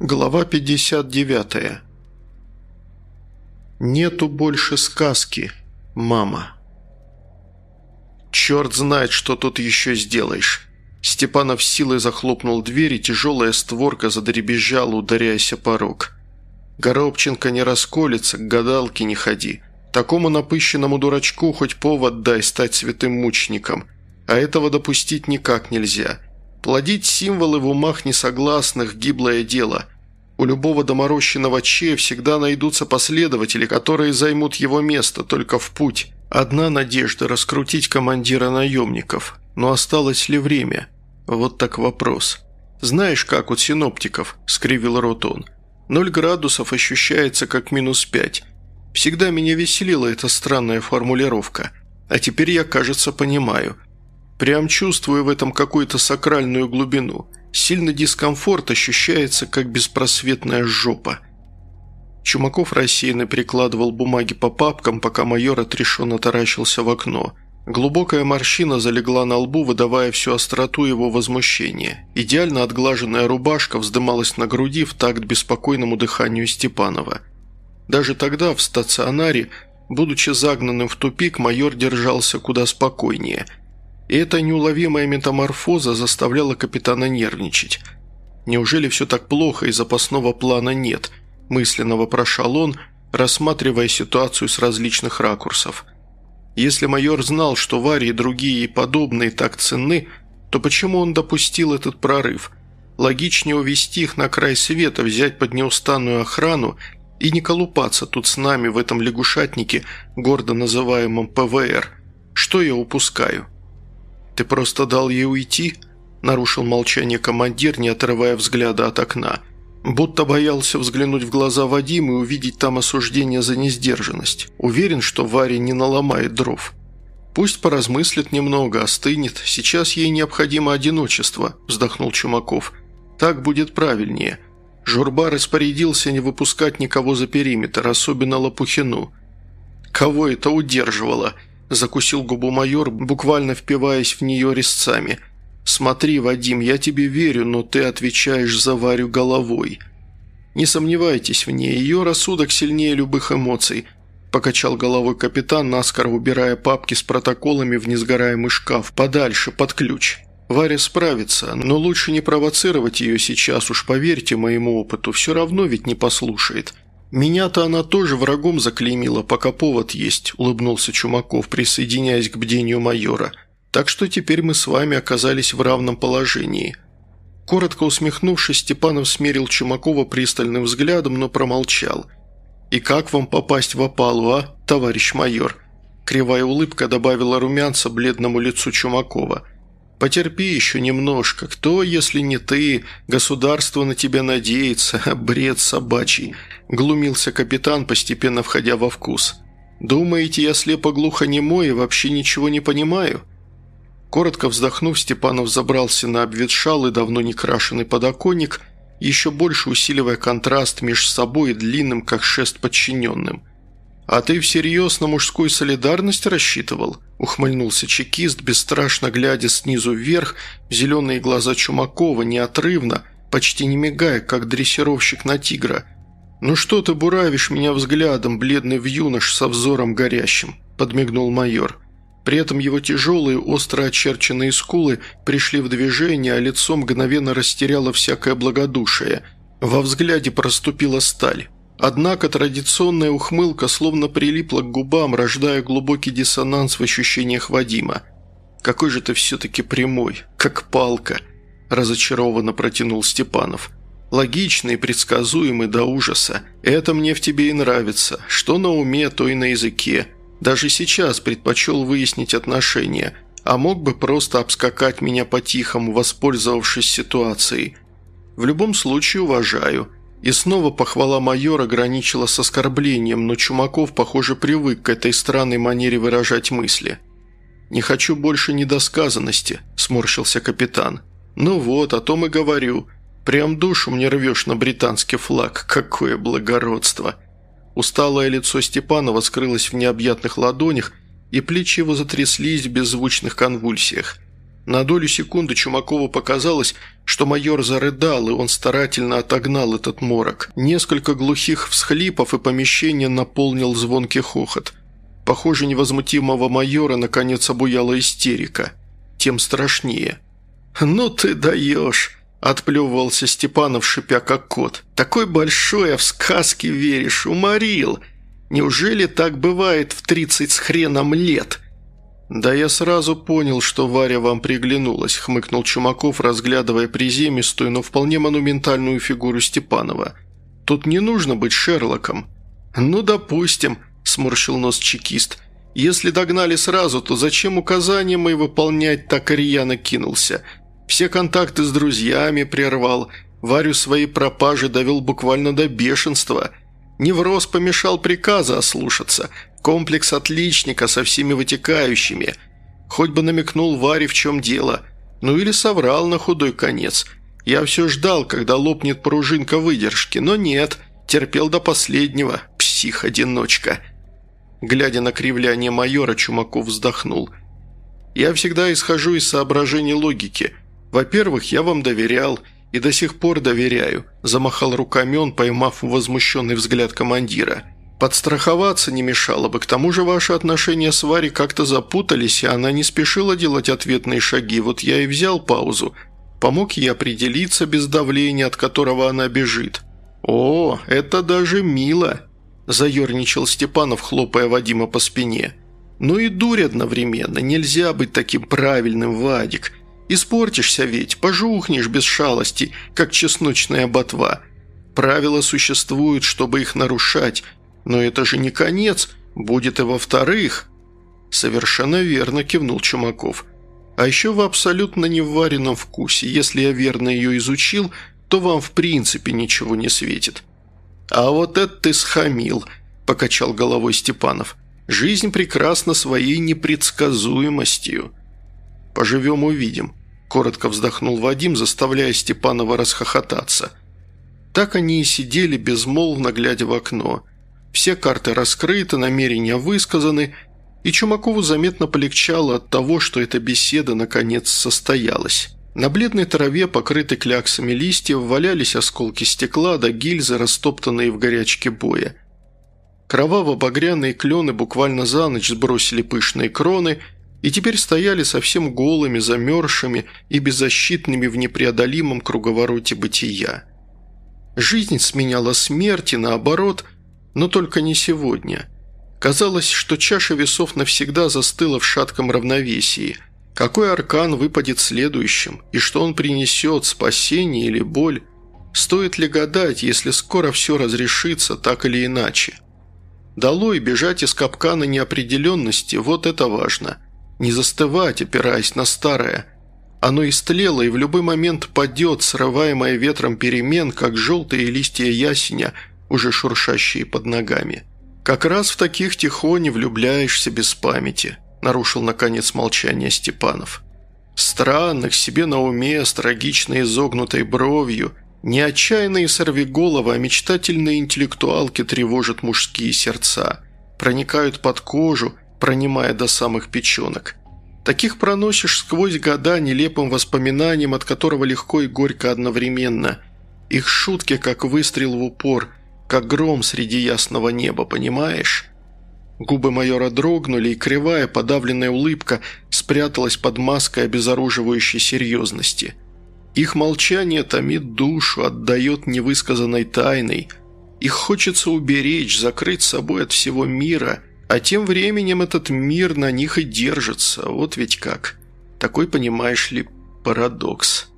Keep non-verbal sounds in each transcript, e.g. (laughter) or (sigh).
Глава 59. Нету больше сказки, мама. Черт знает, что тут еще сделаешь. Степанов силой захлопнул дверь, и тяжелая створка задребезжала, ударяясь о порог. Горобченко не расколется, к гадалке не ходи. Такому напыщенному дурачку хоть повод дай стать святым мучеником. А этого допустить никак нельзя. Плодить символы в умах несогласных – гиблое дело. У любого доморощенного чея всегда найдутся последователи, которые займут его место, только в путь. Одна надежда – раскрутить командира наемников. Но осталось ли время? Вот так вопрос. «Знаешь, как у синоптиков?» – скривил рот он. «Ноль градусов ощущается как минус пять. Всегда меня веселила эта странная формулировка. А теперь я, кажется, понимаю. Прям чувствую в этом какую-то сакральную глубину. Сильный дискомфорт ощущается, как беспросветная жопа. Чумаков рассеянно прикладывал бумаги по папкам, пока майор отрешенно таращился в окно. Глубокая морщина залегла на лбу, выдавая всю остроту его возмущения. Идеально отглаженная рубашка вздымалась на груди в такт беспокойному дыханию Степанова. Даже тогда, в стационаре, будучи загнанным в тупик, майор держался куда спокойнее – и эта неуловимая метаморфоза заставляла капитана нервничать. «Неужели все так плохо и запасного плана нет?» – мысленно вопрошал он, рассматривая ситуацию с различных ракурсов. Если майор знал, что Варя и другие подобные так ценны, то почему он допустил этот прорыв? Логичнее увести их на край света, взять под неустанную охрану и не колупаться тут с нами в этом лягушатнике, гордо называемом ПВР. Что я упускаю?» «Ты просто дал ей уйти?» – нарушил молчание командир, не отрывая взгляда от окна. Будто боялся взглянуть в глаза Вадима и увидеть там осуждение за несдержанность. Уверен, что Варя не наломает дров. «Пусть поразмыслит немного, остынет. Сейчас ей необходимо одиночество», – вздохнул Чумаков. «Так будет правильнее». Журба распорядился не выпускать никого за периметр, особенно Лопухину. «Кого это удерживало?» – закусил губу майор, буквально впиваясь в нее резцами. «Смотри, Вадим, я тебе верю, но ты отвечаешь за Варю головой. Не сомневайтесь в ней, ее рассудок сильнее любых эмоций», – покачал головой капитан, наскоро убирая папки с протоколами в несгораемый шкаф, подальше, под ключ. Варя справится, но лучше не провоцировать ее сейчас, уж поверьте моему опыту, все равно ведь не послушает. «Меня-то она тоже врагом заклеймила, пока повод есть», – улыбнулся Чумаков, присоединяясь к бдению майора. «Так что теперь мы с вами оказались в равном положении». Коротко усмехнувшись, Степанов смерил Чумакова пристальным взглядом, но промолчал. «И как вам попасть в опалу, а, товарищ майор?» Кривая улыбка добавила румянца бледному лицу Чумакова – Потерпи еще немножко. Кто, если не ты? Государство на тебя надеется. (laughs) Бред собачий», – глумился капитан, постепенно входя во вкус. «Думаете, я слепо-глухонемой и вообще ничего не понимаю?» Коротко вздохнув, Степанов забрался на обветшалый, давно не крашеный подоконник, еще больше усиливая контраст между собой и длинным, как шест подчиненным – «А ты всерьез на мужскую солидарность рассчитывал?» – ухмыльнулся чекист, бесстрашно глядя снизу вверх в зеленые глаза Чумакова, неотрывно, почти не мигая, как дрессировщик на тигра. «Ну что ты буравишь меня взглядом, бледный вьюнош со взором горящим?» – подмигнул майор. При этом его тяжелые, остро очерченные скулы пришли в движение, а лицо мгновенно растеряло всякое благодушие. Во взгляде проступила сталь. Однако традиционная ухмылка словно прилипла к губам, рождая глубокий диссонанс в ощущениях Вадима. «Какой же ты все-таки прямой, как палка!» – разочарованно протянул Степанов. «Логичный, предсказуемый до ужаса. Это мне в тебе и нравится. Что на уме, то и на языке. Даже сейчас предпочел выяснить отношения, а мог бы просто обскакать меня по-тихому, воспользовавшись ситуацией. В любом случае уважаю». И снова похвала майора ограничила с оскорблением, но Чумаков, похоже, привык к этой странной манере выражать мысли. «Не хочу больше недосказанности», – сморщился капитан. «Ну вот, о том и говорю. Прям душу мне рвешь на британский флаг. Какое благородство!» Усталое лицо Степанова скрылось в необъятных ладонях, и плечи его затряслись в беззвучных конвульсиях. На долю секунды Чумакову показалось, что майор зарыдал, и он старательно отогнал этот морок. Несколько глухих всхлипов, и помещение наполнил звонкий хохот. Похоже, невозмутимого майора наконец обуяла истерика. Тем страшнее. «Ну ты даешь!» – отплевывался Степанов, шипя как кот. «Такой большой, а в сказки веришь, уморил! Неужели так бывает в тридцать с хреном лет?» «Да я сразу понял, что Варя вам приглянулась», – хмыкнул Чумаков, разглядывая приземистую, но вполне монументальную фигуру Степанова. «Тут не нужно быть Шерлоком». «Ну, допустим», – сморщил нос чекист. «Если догнали сразу, то зачем указания мои выполнять так рьяно кинулся? Все контакты с друзьями прервал, Варю своей пропажи довел буквально до бешенства». Невроз помешал приказа ослушаться, комплекс отличника со всеми вытекающими. Хоть бы намекнул Варе, в чем дело. Ну или соврал на худой конец. Я все ждал, когда лопнет пружинка выдержки, но нет, терпел до последнего, псих-одиночка. Глядя на кривляние майора, Чумаков вздохнул. «Я всегда исхожу из соображений логики. Во-первых, я вам доверял – и до сих пор доверяю», – замахал руками он, поймав возмущенный взгляд командира. «Подстраховаться не мешало бы, к тому же ваши отношения с Варей как-то запутались, и она не спешила делать ответные шаги, вот я и взял паузу. Помог ей определиться без давления, от которого она бежит». «О, это даже мило», – заерничал Степанов, хлопая Вадима по спине. «Ну и дурь одновременно, нельзя быть таким правильным, Вадик. Испортишься ведь, пожухнешь без шалости, как чесночная ботва. Правила существуют, чтобы их нарушать, но это же не конец, будет и во-вторых». «Совершенно верно», – кивнул Чумаков. «А еще в абсолютно неваренном вкусе. Если я верно ее изучил, то вам в принципе ничего не светит». «А вот это ты схамил», – покачал головой Степанов. «Жизнь прекрасна своей непредсказуемостью». «Поживем – увидим», – коротко вздохнул Вадим, заставляя Степанова расхохотаться. Так они и сидели, безмолвно глядя в окно. Все карты раскрыты, намерения высказаны, и Чумакову заметно полегчало от того, что эта беседа наконец состоялась. На бледной траве, покрытой кляксами листьев, валялись осколки стекла да гильзы, растоптанные в горячке боя. Кроваво-багряные клены буквально за ночь сбросили пышные кроны – и теперь стояли совсем голыми, замерзшими и беззащитными в непреодолимом круговороте бытия. Жизнь сменяла смерть и наоборот, но только не сегодня. Казалось, что чаша весов навсегда застыла в шатком равновесии. Какой аркан выпадет следующим, и что он принесет, спасение или боль? Стоит ли гадать, если скоро все разрешится так или иначе? Долой бежать из капкана неопределенности – вот это важно – не застывать, опираясь на старое. Оно истлело и в любой момент падет, срываемое ветром перемен, как желтые листья ясеня, уже шуршащие под ногами. «Как раз в таких тихоне влюбляешься без памяти», – нарушил наконец молчание Степанов. «Странных, себе на уме, с трагично изогнутой бровью, не отчаянные сорвиголовы, а мечтательные интеллектуалки тревожат мужские сердца, проникают под кожу – пронимая до самых печенок. Таких проносишь сквозь года нелепым воспоминанием, от которого легко и горько одновременно. Их шутки, как выстрел в упор, как гром среди ясного неба, понимаешь? Губы майора дрогнули, и кривая, подавленная улыбка спряталась под маской обезоруживающей серьезности. Их молчание томит душу, отдает невысказанной тайной. Их хочется уберечь, закрыть собой от всего мира – а тем временем этот мир на них и держится, вот ведь как. Такой, понимаешь ли, парадокс.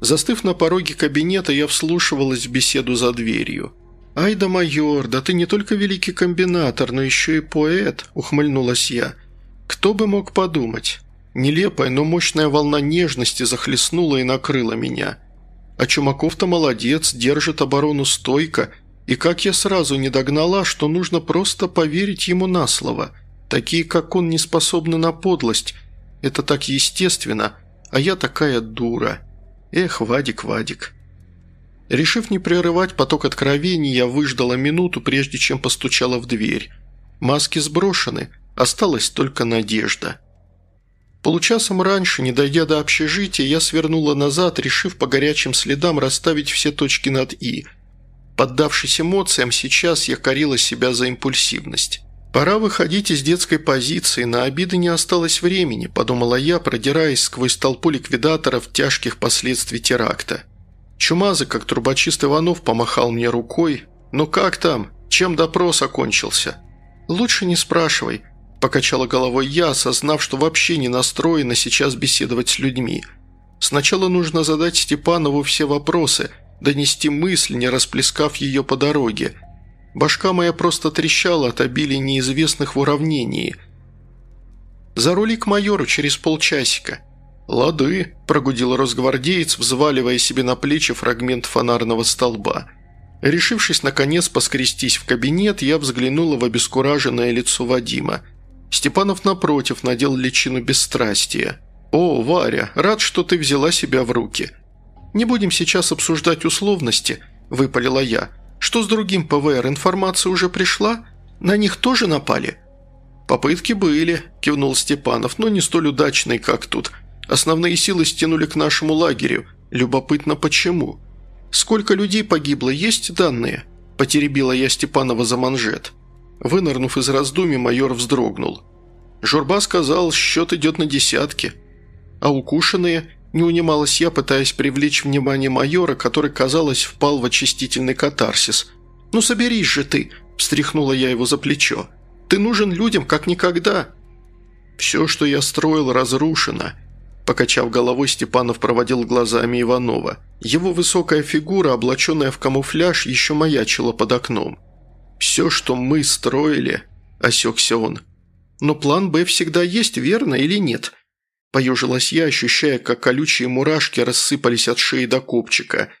Застыв на пороге кабинета, я вслушивалась в беседу за дверью. «Ай да майор, да ты не только великий комбинатор, но еще и поэт», – ухмыльнулась я. «Кто бы мог подумать?» Нелепая, но мощная волна нежности захлестнула и накрыла меня. А Чумаков-то молодец, держит оборону стойко – и как я сразу не догнала, что нужно просто поверить ему на слово. Такие, как он, не способны на подлость. Это так естественно, а я такая дура. Эх, Вадик, Вадик. Решив не прерывать поток откровений, я выждала минуту, прежде чем постучала в дверь. Маски сброшены, осталась только надежда. Получасом раньше, не дойдя до общежития, я свернула назад, решив по горячим следам расставить все точки над «и». Поддавшись эмоциям, сейчас я корила себя за импульсивность. «Пора выходить из детской позиции, на обиды не осталось времени», – подумала я, продираясь сквозь толпу ликвидаторов тяжких последствий теракта. Чумазый, как трубочист Иванов, помахал мне рукой. «Ну как там? Чем допрос окончился?» «Лучше не спрашивай», – покачала головой я, осознав, что вообще не настроена сейчас беседовать с людьми. «Сначала нужно задать Степанову все вопросы, донести мысль, не расплескав ее по дороге. Башка моя просто трещала от обилия неизвестных в уравнении. За рули к майору через полчасика». «Лады», – прогудел росгвардеец, взваливая себе на плечи фрагмент фонарного столба – Решившись, наконец, поскрестись в кабинет, я взглянула в обескураженное лицо Вадима. Степанов, напротив, надел личину бесстрастия. «О, Варя, рад, что ты взяла себя в руки». «Не будем сейчас обсуждать условности», – выпалила я. «Что с другим ПВР? Информация уже пришла? На них тоже напали?» «Попытки были», – кивнул Степанов, – «но не столь удачные, как тут. Основные силы стянули к нашему лагерю. Любопытно, почему?» «Сколько людей погибло, есть данные?» – потеребила я Степанова за манжет. Вынырнув из раздумий, майор вздрогнул. Журба сказал, счет идет на десятки. А укушенные – не унималась я, пытаясь привлечь внимание майора, который, казалось, впал в очистительный катарсис. «Ну соберись же ты!» – встряхнула я его за плечо. «Ты нужен людям, как никогда!» «Все, что я строил, разрушено», Покачав головой, Степанов проводил глазами Иванова. Его высокая фигура, облаченная в камуфляж, еще маячила под окном. «Все, что мы строили», – осекся он. «Но план «Б» всегда есть, верно или нет?» Поежилась я, ощущая, как колючие мурашки рассыпались от шеи до копчика.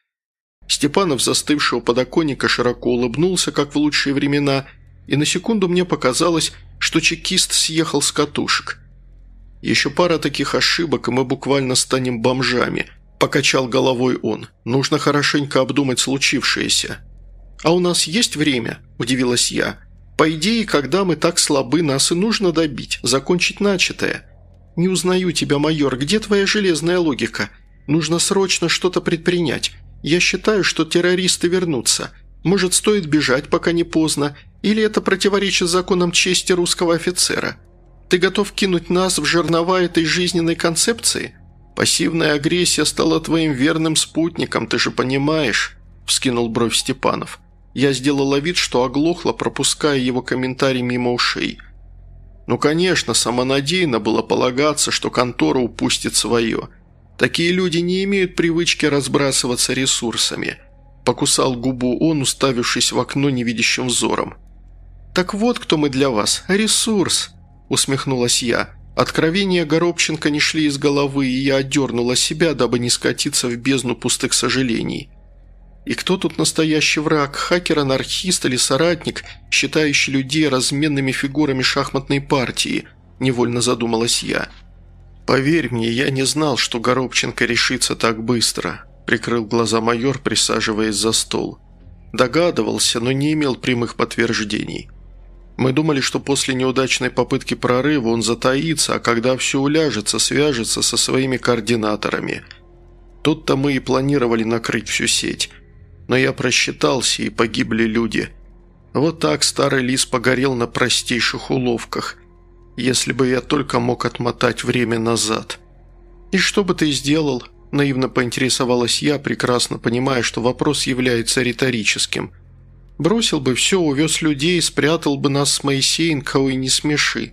Степанов, застывшего подоконника, широко улыбнулся, как в лучшие времена, и на секунду мне показалось, что чекист съехал с катушек. Еще пара таких ошибок, и мы буквально станем бомжами», – покачал головой он. «Нужно хорошенько обдумать случившееся». «А у нас есть время?» – удивилась я. «По идее, когда мы так слабы, нас и нужно добить, закончить начатое». «Не узнаю тебя, майор, где твоя железная логика? Нужно срочно что-то предпринять. Я считаю, что террористы вернутся. Может, стоит бежать, пока не поздно, или это противоречит законам чести русского офицера?» Ты готов кинуть нас в жернова этой жизненной концепции? Пассивная агрессия стала твоим верным спутником, ты же понимаешь?» – вскинул бровь Степанов. Я сделала вид, что оглохла, пропуская его комментарий мимо ушей. Ну, конечно, самонадеянно было полагаться, что контора упустит свое. Такие люди не имеют привычки разбрасываться ресурсами. Покусал губу он, уставившись в окно невидящим взором. «Так вот кто мы для вас. Ресурс усмехнулась я. Откровения Горобченко не шли из головы, и я отдернула себя, дабы не скатиться в бездну пустых сожалений. И кто тут настоящий враг, хакер-анархист или соратник, считающий людей разменными фигурами шахматной партии, невольно задумалась я. «Поверь мне, я не знал, что Горобченко решится так быстро», – прикрыл глаза майор, присаживаясь за стол. Догадывался, но не имел прямых подтверждений. Мы думали, что после неудачной попытки прорыва он затаится, а когда все уляжется, свяжется со своими координаторами. Тут-то мы и планировали накрыть всю сеть. Но я просчитался, и погибли люди. Вот так старый лис погорел на простейших уловках. Если бы я только мог отмотать время назад. «И что бы ты сделал?» – наивно поинтересовалась я, прекрасно понимая, что вопрос является риторическим – Бросил бы все, увез людей, спрятал бы нас с Моисеенко и не смеши.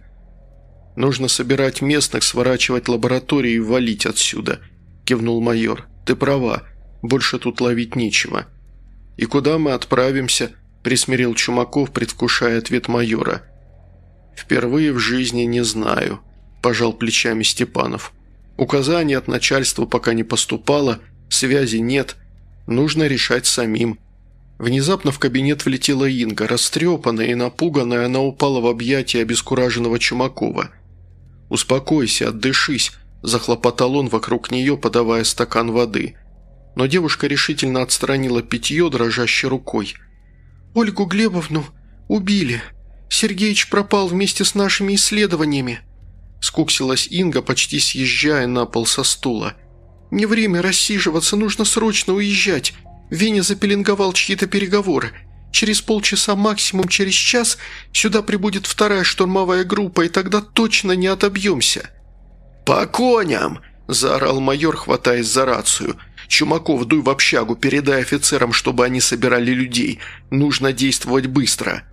Нужно собирать местных, сворачивать лаборатории и валить отсюда», – кивнул майор. «Ты права, больше тут ловить нечего». «И куда мы отправимся?» – присмирил Чумаков, предвкушая ответ майора. «Впервые в жизни не знаю», – пожал плечами Степанов. «Указаний от начальства пока не поступало, связи нет, нужно решать самим». Внезапно в кабинет влетела Инга. Растрепанная и напуганная, она упала в объятия обескураженного Чумакова. «Успокойся, отдышись», – захлопотал он вокруг нее, подавая стакан воды. Но девушка решительно отстранила питье дрожащей рукой. «Ольгу Глебовну убили. Сергеич пропал вместе с нашими исследованиями». скуксилась Инга, почти съезжая на пол со стула. «Не время рассиживаться, нужно срочно уезжать. Веня запеленговал чьи-то переговоры. Через полчаса, максимум через час, сюда прибудет вторая штурмовая группа, и тогда точно не отобьемся». «По коням!» – заорал майор, хватаясь за рацию. «Чумаков, дуй в общагу, передай офицерам, чтобы они собирали людей. Нужно действовать быстро».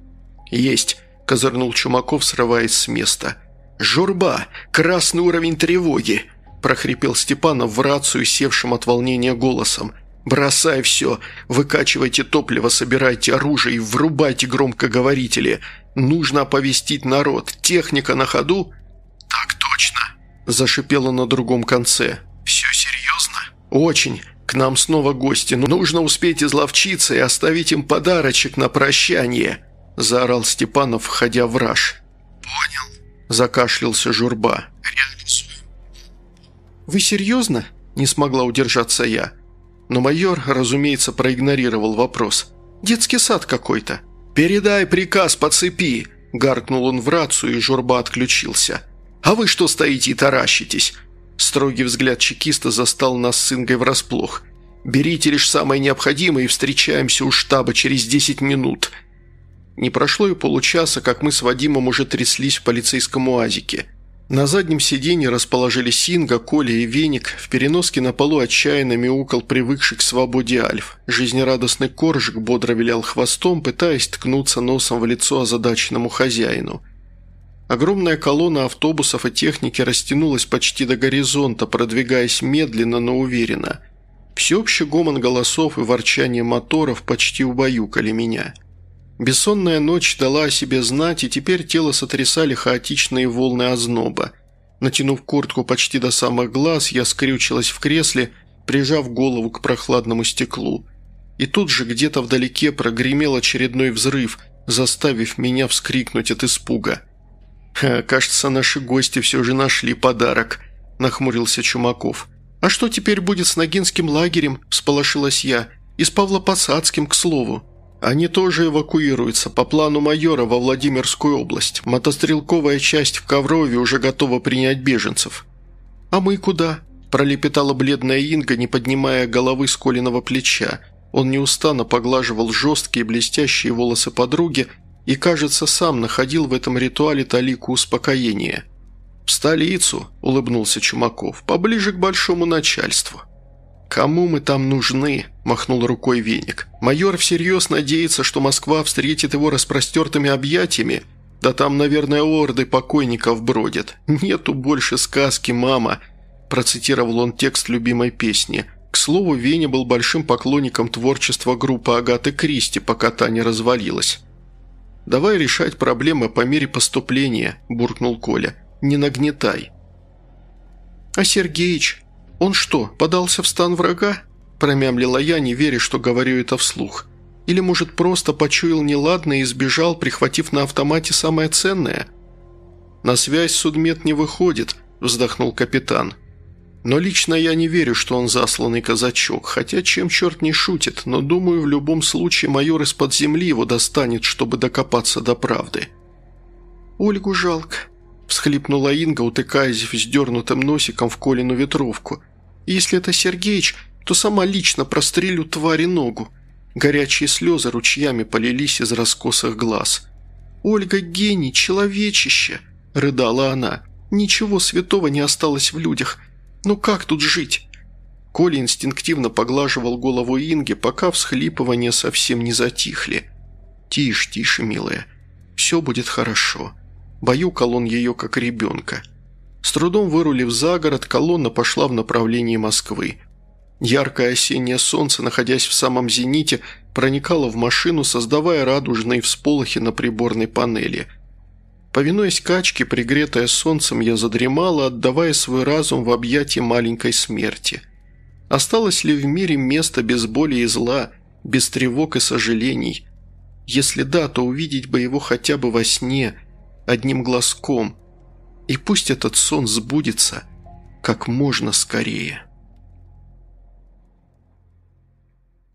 «Есть!» – козырнул Чумаков, срываясь с места. «Журба! Красный уровень тревоги!» – прохрипел Степанов в рацию, севшим от волнения голосом. «Бросай все! Выкачивайте топливо, собирайте оружие и врубайте громкоговорители! Нужно оповестить народ! Техника на ходу?» «Так точно!» – зашипело на другом конце. «Очень. К нам снова гости, но нужно успеть изловчиться и оставить им подарочек на прощание!» – заорал Степанов, входя в раж. «Понял», – закашлялся Журба. «Реализуем». «Вы серьезно?» – не смогла удержаться я. Но майор, разумеется, проигнорировал вопрос. «Детский сад какой-то». «Передай приказ по цепи!» – гаркнул он в рацию, и Журба отключился. «А вы что стоите и таращитесь?» Строгий взгляд чекиста застал нас с Ингой врасплох. «Берите лишь самое необходимое и встречаемся у штаба через десять минут». Не прошло и получаса, как мы с Вадимом уже тряслись в полицейском уазике. На заднем сиденье расположились Синга, Коля и Веник. В переноске на полу отчаянно мяукал привыкший к свободе Альф. Жизнерадостный коржик бодро вилял хвостом, пытаясь ткнуться носом в лицо озадаченному хозяину. Огромная колонна автобусов и техники растянулась почти до горизонта, продвигаясь медленно, но уверенно. Всеобщий гомон голосов и ворчание моторов почти убаюкали меня. Бессонная ночь дала о себе знать, и теперь тело сотрясали хаотичные волны озноба. Натянув куртку почти до самых глаз, я скрючилась в кресле, прижав голову к прохладному стеклу. И тут же где-то вдалеке прогремел очередной взрыв, заставив меня вскрикнуть от испуга. «Кажется, наши гости все же нашли подарок», – нахмурился Чумаков. «А что теперь будет с Ногинским лагерем?» – всполошилась я. «И с Павлопосадским, к слову». Они тоже эвакуируются по плану майора во Владимирскую область. Мотострелковая часть в Коврове уже готова принять беженцев». «А мы куда?» – пролепетала бледная Инга, не поднимая головы с Колиного плеча. Он неустанно поглаживал жесткие блестящие волосы подруги и, кажется, сам находил в этом ритуале талику успокоения. «В столицу», – улыбнулся Чумаков, – «поближе к большому начальству». «Кому мы там нужны?» – махнул рукой веник. «Майор всерьез надеется, что Москва встретит его распростертыми объятиями? Да там, наверное, орды покойников бродят. Нету больше сказки, мама!» – процитировал он текст любимой песни. К слову, Веня был большим поклонником творчества группы Агаты Кристи, пока та не развалилась. «Давай решать проблемы по мере поступления», – буркнул Коля. «Не нагнетай». «А Сергеич?» «Он что, подался в стан врага?» – промямлила я, не веря, что говорю это вслух. «Или, может, просто почуял неладное и сбежал, прихватив на автомате самое ценное?» «На связь судмед не выходит», – вздохнул капитан. «Но лично я не верю, что он засланный казачок, хотя чем черт не шутит, но думаю, в любом случае майор из-под земли его достанет, чтобы докопаться до правды». «Ольгу жалко», – всхлипнула Инга, утыкаясь вздернутым носиком в Колину ветровку. «Если это Сергеич, то сама лично прострелю твари ногу». Горячие слезы ручьями полились из раскосых глаз. «Ольга гений, человечище!» – рыдала она. «Ничего святого не осталось в людях. Ну как тут жить?» Коля инстинктивно поглаживал голову Инги, пока всхлипывания совсем не затихли. «Тише, тише, милая. Все будет хорошо». Баюкал он ее, как ребенка. С трудом вырулив за город, колонна пошла в направлении Москвы. Яркое осеннее солнце, находясь в самом зените, проникало в машину, создавая радужные всполохи на приборной панели. Повинуясь качке, пригретая солнцем, я задремала, отдавая свой разум в объятия маленькой смерти. Осталось ли в мире место без боли и зла, без тревог и сожалений? Если да, то увидеть бы его хотя бы во сне – одним глазком. И пусть этот сон сбудется как можно скорее».